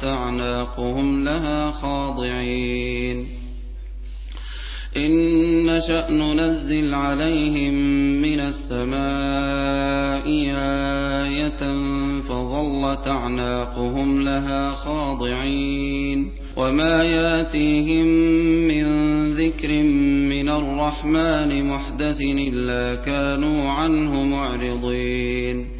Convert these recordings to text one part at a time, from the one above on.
فظلت أعناقهم لها خاضعين. إن نشأ ننزل عليهم من السماء آية فظلت أعناقهم لها خاضعين. وما ياتيهم من ذكر من الرحمن محدث إلا كانوا عنه معرضين.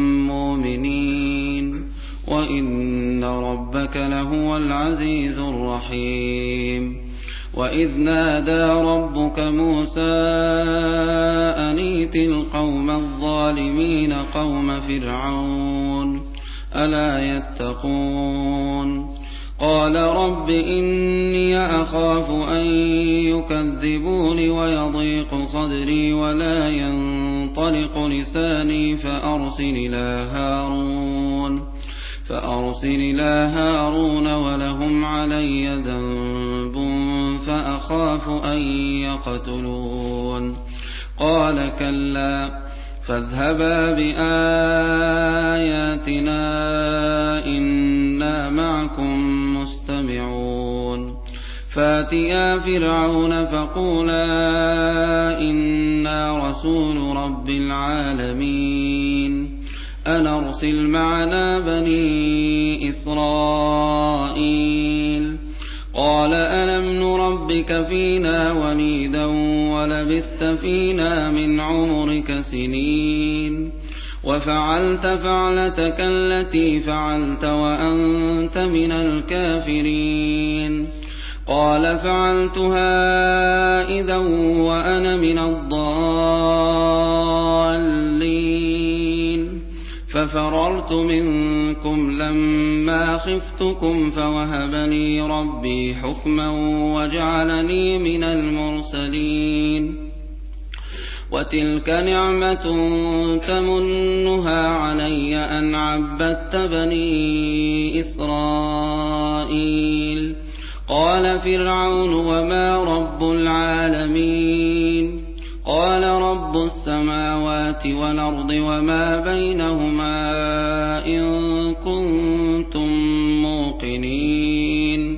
وإن ربك لهو العزيز الرحيم وإذ نادى ربك موسى أنيت القوم الظالمين قوم فرعون ألا يتقون قال رب إني أخاف أن يكذبون ويضيق صدري ولا ينطلق لساني فأرسل إلى هارون فأرسل إلى هارون ولهم علي ذنب فأخاف أن يقتلون. قال كلا فاذهبا بآياتنا إنا معكم مستمعون. فأتيا فرعون فقولا إنا رسول رب العالمين. أن أرسل معنا بني إسرائيل قال ألم نربك فينا وليدا ولبثت فينا من عمرك سنين وفعلت فعلتك التي فعلت وأنت من الكافرين قال فعلتها إذا وأنا من الضالين ففررت منكم لما خفتكم فوهب لي ربي حكما وجعلني من المرسلين. وتلك نعمة تمنها علي أن عبدت بني إسرائيل. قال فرعون وما رب العالمين. السماوات والأرض وما بينهما إن كنتم موقنين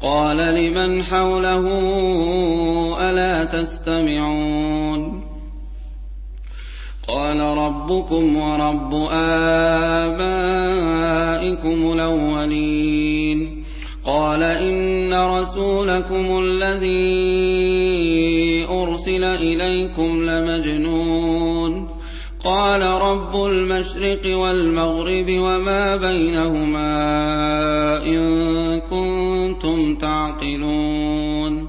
قال لمن حوله ألا تستمعون قال ربكم ورب آبائكم الأولين قال إن رسولكم الذي أرسل إليكم لمجنون قال رب المشرق والمغرب وما بينهما إن كنتم تعقلون.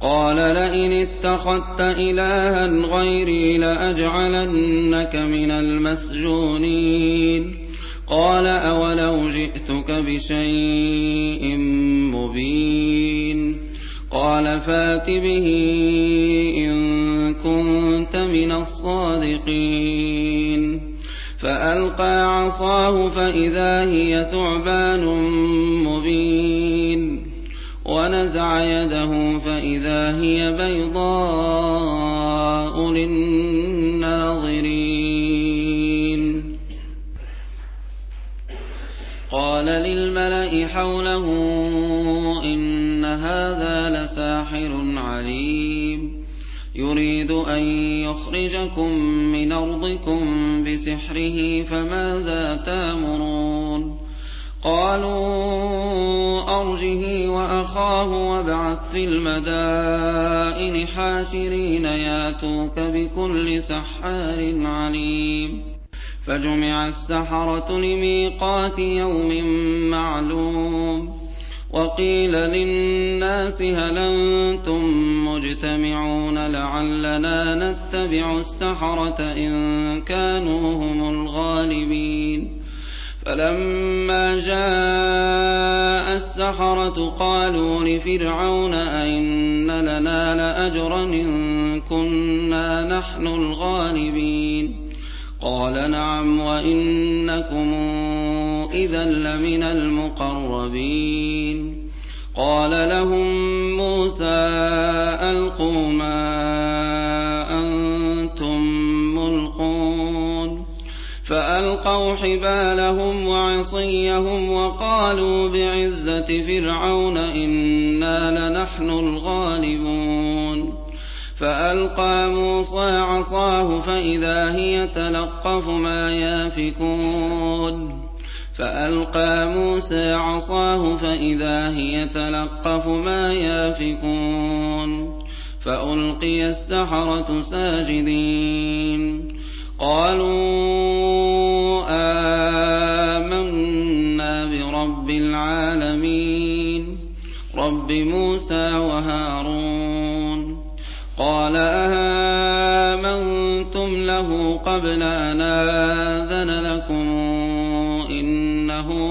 قال لئن اتخذت إلها غيري لأجعلنك من المسجونين. قال أولو جئتك بشيء مبين. قال فات به إن كنت من الصادقين. فألقى عصاه فإذا هي ثعبان مبين. ونزع يده فإذا هي بيضاء للناظرين. قال للملأ حوله إن هذا لساحر يريد أن يخرجكم من أرضكم بسحره فماذا تأمرون؟ قالوا أرجه وأخاه وابعث في المدائن حاشرين ياتوك بكل سحار عليم. فجمع السحرة لميقات يوم معلوم. وقيل للناس هل أنتم مجتمعون لعلنا نتبع السحرة إن كانوا هم الغالبين فلما جاء السحرة قالوا لفرعون أئن لنا لأجرا إن كنا نحن الغالبين قال نعم وإنكم إذا لمن المقربين. قال لهم موسى ألقوا ما أنتم ملقون. فألقوا حبالهم وعصيهم وقالوا بعزة فرعون إنا لنحن الغالبون. فألقى موسى عصاه فإذا هي تلقف ما يافكون. فألقى موسى عصاه فإذا هي تلقف ما يافكون فألقي السحرة ساجدين قالوا آمنا برب العالمين رب موسى وهارون قال آمنتم له قبل أن آذن لكم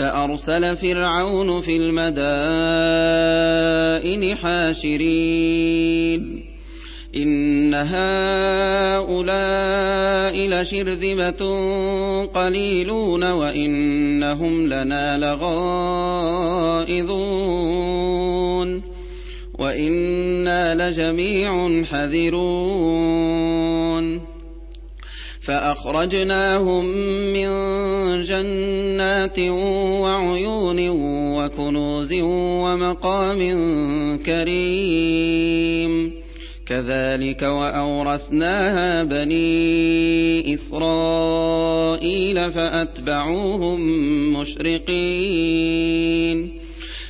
فأرسل فرعون في المدائن حاشرين. إن هؤلاء لشرذمة قليلون وإنهم لنا لغائظون. وإنا لجميع حذرون. فأخرجناهم من جنات وعيون وكنوز ومقام كريم. كذلك وأورثناها بني إسرائيل فأتبعوهم مشرقين.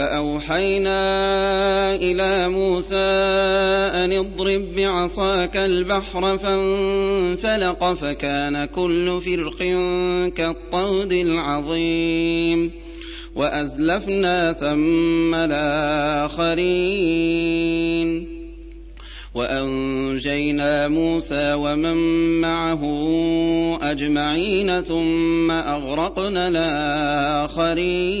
فأوحينا إلى موسى أن اضرب بعصاك البحر فانفلق فكان كل فرق كالطود العظيم وأزلفنا ثم الآخرين وأنجينا موسى ومن معه أجمعين ثم أغرقنا الآخرين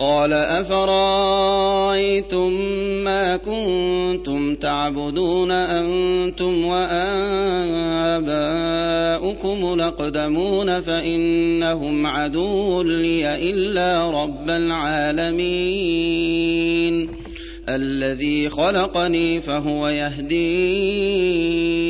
قال أفرأيتم ما كنتم تعبدون أنتم وآباؤكم الأقدمون فإنهم عدو لي إلا رب العالمين الذي خلقني فهو يهدين.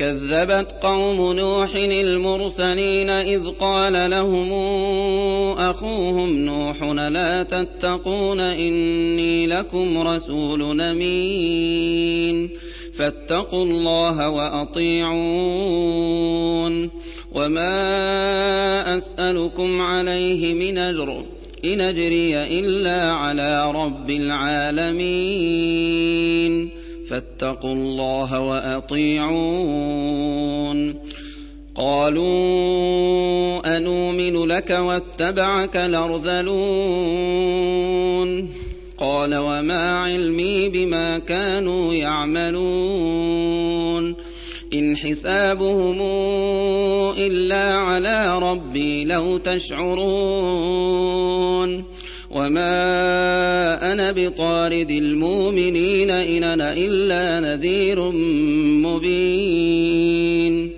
كذبت قوم نوح المرسلين إذ قال لهم أخوهم نوح لا تتقون إني لكم رسول أمين فاتقوا الله وأطيعون وما أسألكم عليه من أجر إن أجري إلا على رب العالمين فاتقوا الله وأطيعون. قالوا أنومن لك واتبعك الأرذلون. قال وما علمي بما كانوا يعملون. إن حسابهم إلا على ربي لو تشعرون. وما أنا بطارد المؤمنين ان أنا الا نذير مبين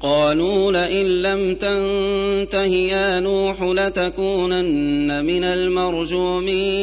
قالوا لئن لم تنته يا نوح لتكونن من المرجومين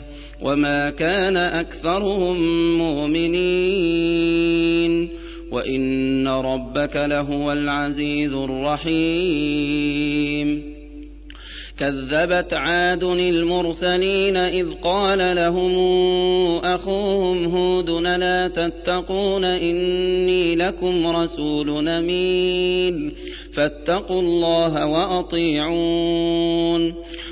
وما كان اكثرهم مؤمنين وان ربك لهو العزيز الرحيم كذبت عاد المرسلين اذ قال لهم اخوهم هود لا تتقون اني لكم رسول امين فاتقوا الله واطيعون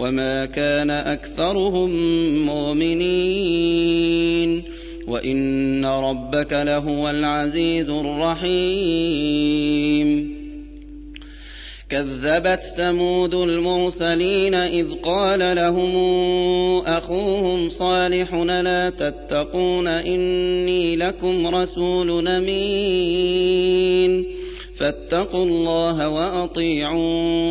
وما كان أكثرهم مؤمنين وإن ربك لهو العزيز الرحيم كذبت ثمود المرسلين اذ قال لهم اخوهم صالح لا تتقون اني لكم رسول امين فاتقوا الله واطيعون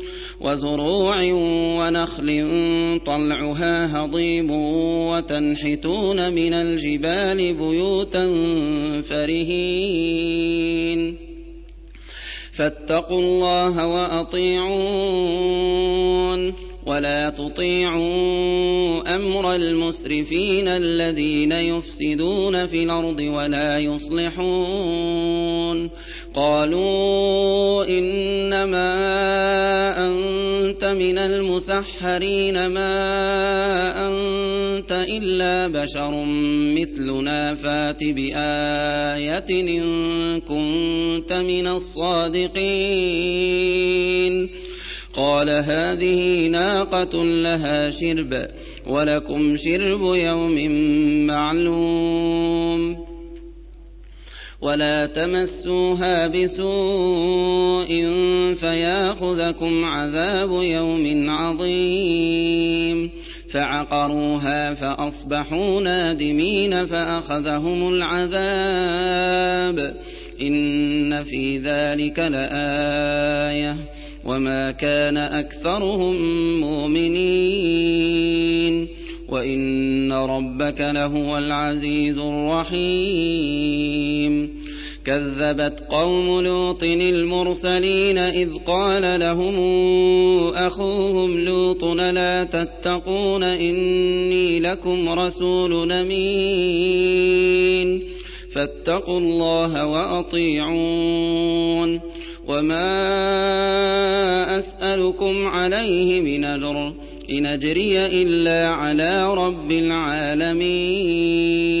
وزروع ونخل طلعها هضيم وتنحتون من الجبال بيوتا فرهين. فاتقوا الله وأطيعون. ولا تطيعوا أمر المسرفين الذين يفسدون في الأرض ولا يصلحون. قالوا إنما أنت من المسحرين ما أنت إلا بشر مثلنا فات بآية إن كنت من الصادقين. قال هذه ناقة لها شرب ولكم شرب يوم معلوم. ولا تمسوها بسوء فياخذكم عذاب يوم عظيم فعقروها فاصبحوا نادمين فاخذهم العذاب ان في ذلك لايه وما كان اكثرهم مؤمنين وان ربك لهو العزيز الرحيم كذبت قوم لوط المرسلين إذ قال لهم أخوهم لوط لا تتقون إني لكم رسول أمين فاتقوا الله وأطيعون وما أسألكم عليه من أجر إن أجري إلا على رب العالمين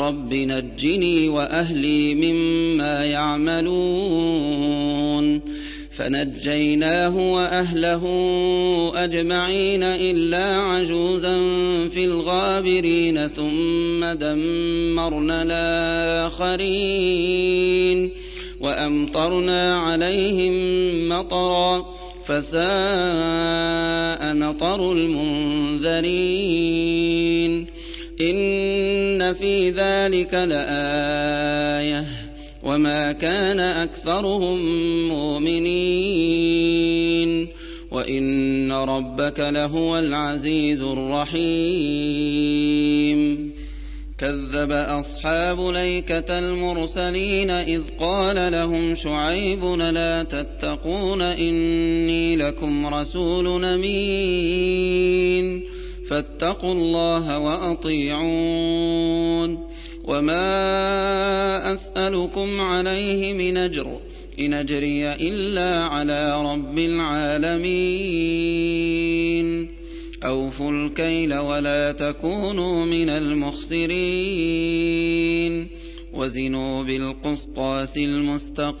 رب نجني وأهلي مما يعملون فنجيناه وأهله أجمعين إلا عجوزا في الغابرين ثم دمرنا الآخرين وأمطرنا عليهم مطرا فساء مطر المنذرين ان في ذلك لايه وما كان اكثرهم مؤمنين وان ربك لهو العزيز الرحيم كذب اصحاب ليكه المرسلين اذ قال لهم شعيب لا تتقون اني لكم رسول امين فاتقوا الله وأطيعون. وما أسألكم عليه من أجر إن أجري إلا على رب العالمين. أوفوا الكيل ولا تكونوا من المخسرين. وزنوا بالقسطاس المستقيم.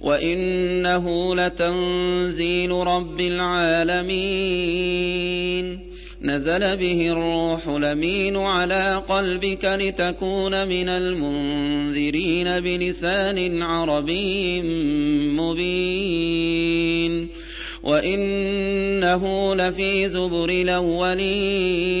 وإنه لتنزيل رب العالمين نزل به الروح لمين على قلبك لتكون من المنذرين بلسان عربي مبين وانه لفي زبر الاولين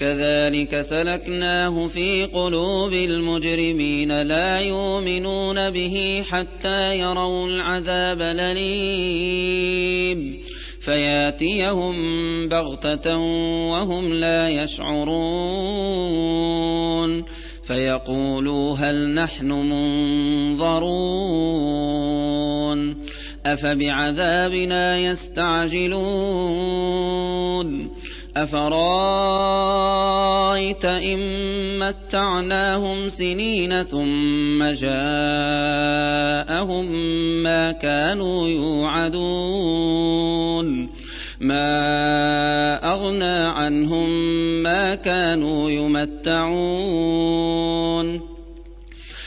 كذلك سلكناه في قلوب المجرمين لا يؤمنون به حتى يروا العذاب الأليم. فياتيهم بغتة وهم لا يشعرون. فيقولوا هل نحن منظرون. أفبعذابنا يستعجلون. أفرأيت إن متعناهم سنين ثم جاءهم ما كانوا يوعدون ما أغنى عنهم ما كانوا يمتعون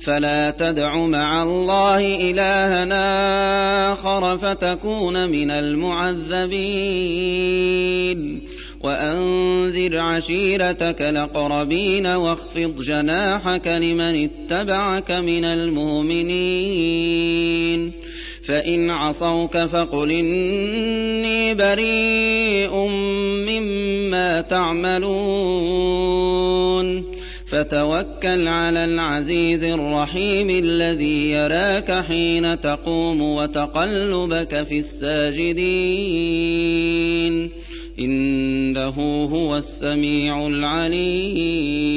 فلا تدع مع الله الها آخر فتكون من المعذبين. وأنذر عشيرتك الأقربين واخفض جناحك لمن اتبعك من المؤمنين. فإن عصوك فقل إني بريء مما تعملون. فتوكل على العزيز الرحيم الذي يراك حين تقوم وتقلبك في الساجدين. إنه هو السميع العليم.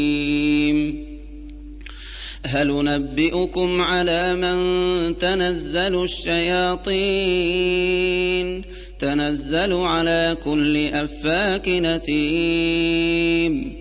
هل ننبئكم على من تنزل الشياطين؟ تنزل على كل أفاك نثيم